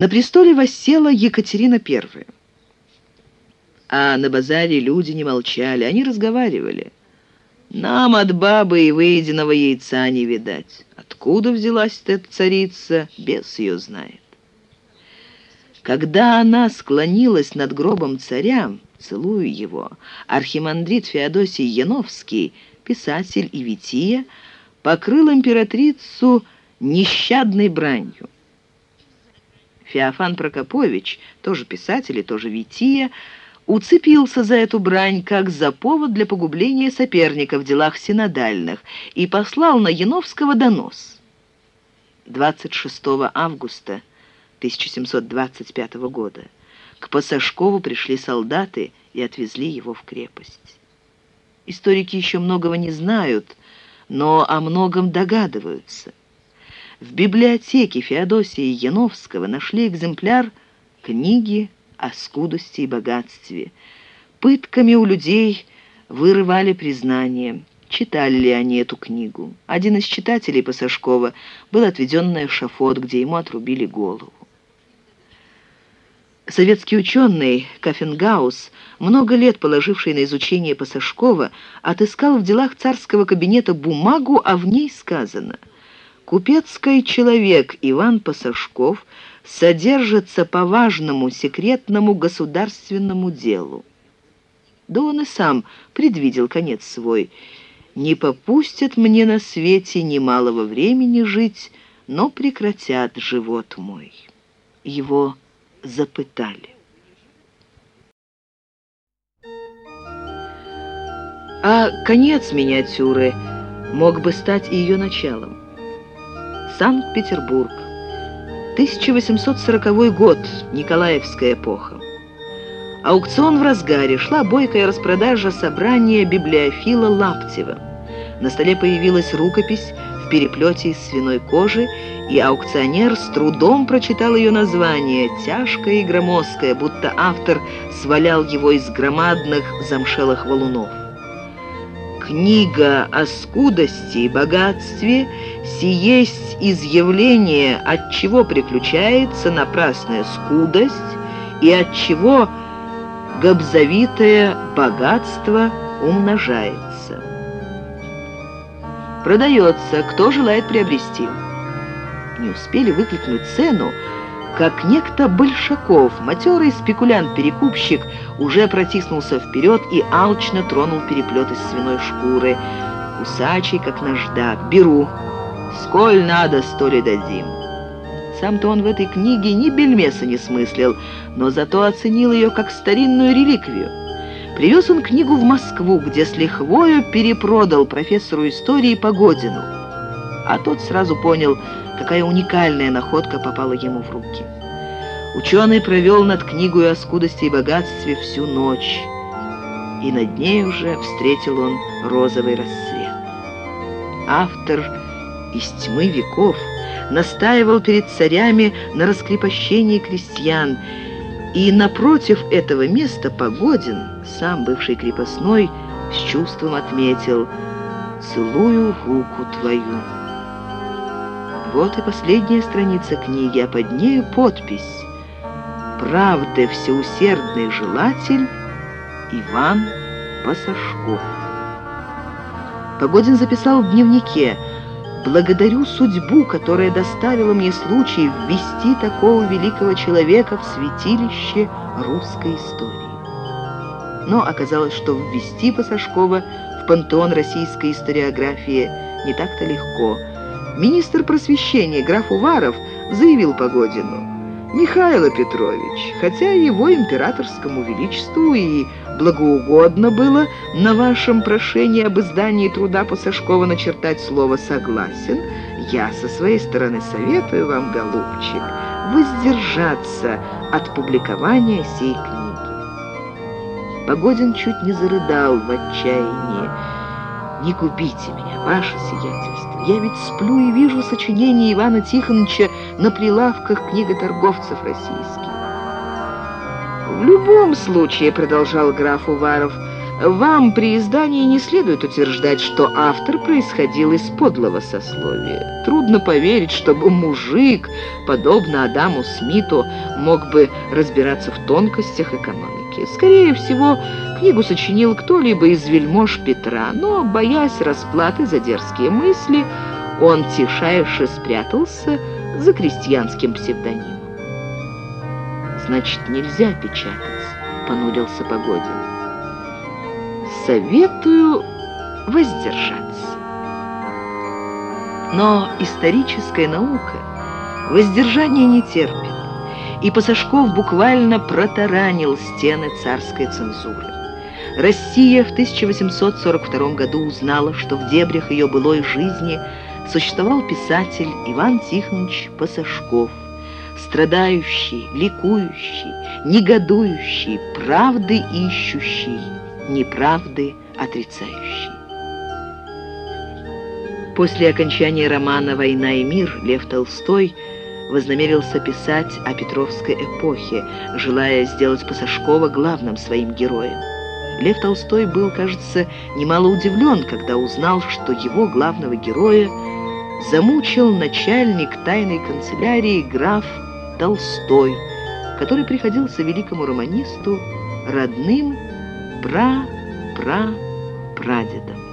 На престоле воссела Екатерина I. А на базаре люди не молчали, они разговаривали. Нам от бабы и выеденного яйца не видать. Откуда взялась эта царица, бес ее знает. Когда она склонилась над гробом царя, целуя его, архимандрит Феодосий Яновский, писатель и вития, покрыл императрицу нещадной бранью. Феофан Прокопович, тоже писатель и тоже вития, уцепился за эту брань как за повод для погубления соперника в делах синодальных и послал на Яновского донос. 26 августа 1725 года к Пасашкову пришли солдаты и отвезли его в крепость. Историки еще многого не знают, но о многом догадываются. В библиотеке Феодосии Яновского нашли экземпляр книги о скудости и богатстве. Пытками у людей вырывали признание. Читали ли они эту книгу? Один из читателей Пасашкова был отведен на эшафот, где ему отрубили голову. Советский ученый Кафенгаус, много лет положивший на изучение Пасашкова, отыскал в делах царского кабинета бумагу, а в ней сказано – Купецкий человек Иван Пасашков содержится по важному секретному государственному делу. Да он и сам предвидел конец свой. «Не попустят мне на свете немалого времени жить, но прекратят живот мой». Его запытали. А конец миниатюры мог бы стать ее началом. Санкт-Петербург. 1840 год, Николаевская эпоха. Аукцион в разгаре, шла бойкая распродажа собрания библиофила Лаптева. На столе появилась рукопись в переплете из свиной кожи, и аукционер с трудом прочитал ее название, тяжкое и громоздкое, будто автор свалял его из громадных замшелых валунов. Книга о скудости и богатстве сиесть изъявление, от чего приключается напрасная скудость и от чего гобзовитое богатство умножается. Продается, кто желает приобрести. Не успели выкликнуть цену, как некто Большаков, матерый спекулянт-перекупщик, уже протиснулся вперед и алчно тронул переплет из свиной шкуры. Кусачий, как наждак. «Беру. Сколь надо, столь и дадим». Сам-то он в этой книге ни бельмеса не смыслил, но зато оценил ее как старинную реликвию. Привез он книгу в Москву, где с лихвою перепродал профессору истории Погодину. А тот сразу понял, какая уникальная находка попала ему в руки. Ученый провел над книгой о скудости и богатстве всю ночь, и над ней уже встретил он розовый рассвет. Автор из тьмы веков настаивал перед царями на раскрепощении крестьян, и напротив этого места Погодин, сам бывший крепостной, с чувством отметил «Целую руку твою». Вот и последняя страница книги, а под нею подпись «Правды всеусердный желатель Иван Пасашков». Погодин записал в дневнике «Благодарю судьбу, которая доставила мне случай ввести такого великого человека в святилище русской истории». Но оказалось, что ввести Пасашкова в пантеон российской историографии не так-то легко – Министр просвещения граф Уваров заявил Погодину, «Михайло Петрович, хотя его императорскому величеству и благоугодно было на вашем прошении об издании труда Пасашкова начертать слово «согласен», я со своей стороны советую вам, голубчик, воздержаться от публикования сей книги. Погодин чуть не зарыдал в отчаянии. «Не губите меня, ваше сиятельство. Я ведь сплю и вижу сочинения Ивана Тихоновича на прилавках книготорговцев российских». «В любом случае, — продолжал граф Уваров, — Вам при издании не следует утверждать, что автор происходил из подлого сословия. Трудно поверить, чтобы мужик, подобно Адаму Смиту, мог бы разбираться в тонкостях экономики. Скорее всего, книгу сочинил кто-либо из вельмож Петра, но, боясь расплаты за дерзкие мысли, он тишайше спрятался за крестьянским псевдонимом. «Значит, нельзя печатать», — понурился Погодин советую воздержаться. Но историческая наука воздержание не терпит, и Пасашков буквально протаранил стены царской цензуры. Россия в 1842 году узнала, что в дебрях ее былой жизни существовал писатель Иван Тихонович Пасашков, страдающий, ликующий, негодующий, правды ищущий, неправды отрицающий. После окончания романа «Война и мир» Лев Толстой вознамерился писать о Петровской эпохе, желая сделать Пасашкова главным своим героем. Лев Толстой был, кажется, немало удивлен, когда узнал, что его главного героя замучил начальник тайной канцелярии граф Толстой, который приходился великому романисту родным пра-пра-прадедом.